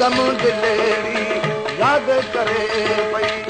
दम दिलेरी यादि करे पई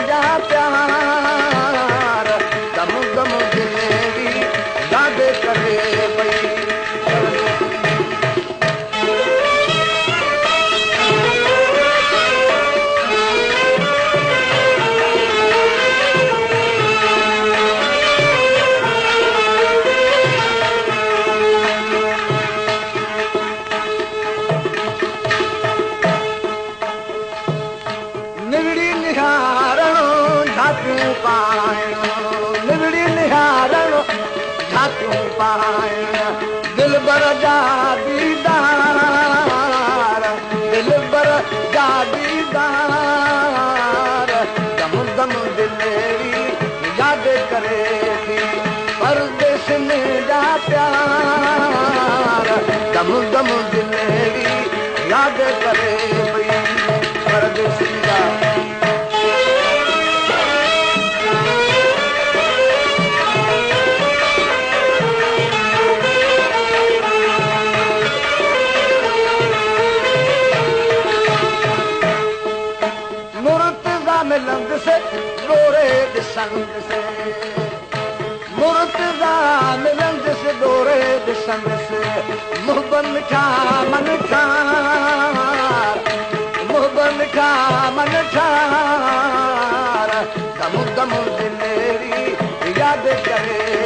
निगड़ी निहारणो जा दीदार दिल बर जा दीदार दम दम दिलेरी यादि करे परदेस जा प्यार। दम दम दिलेरी यादि करे पई परदेस मुर्तज़ा मिलंद से गोरे ॾिसंद से मुर्तज़ा मिलंद से गोरे ॾिसंद से मुहब मिठा मन दिलेरी यादि करे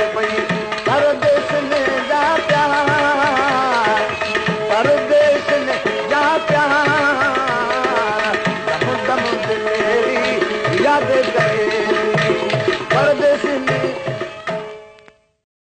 यादि करे परदेस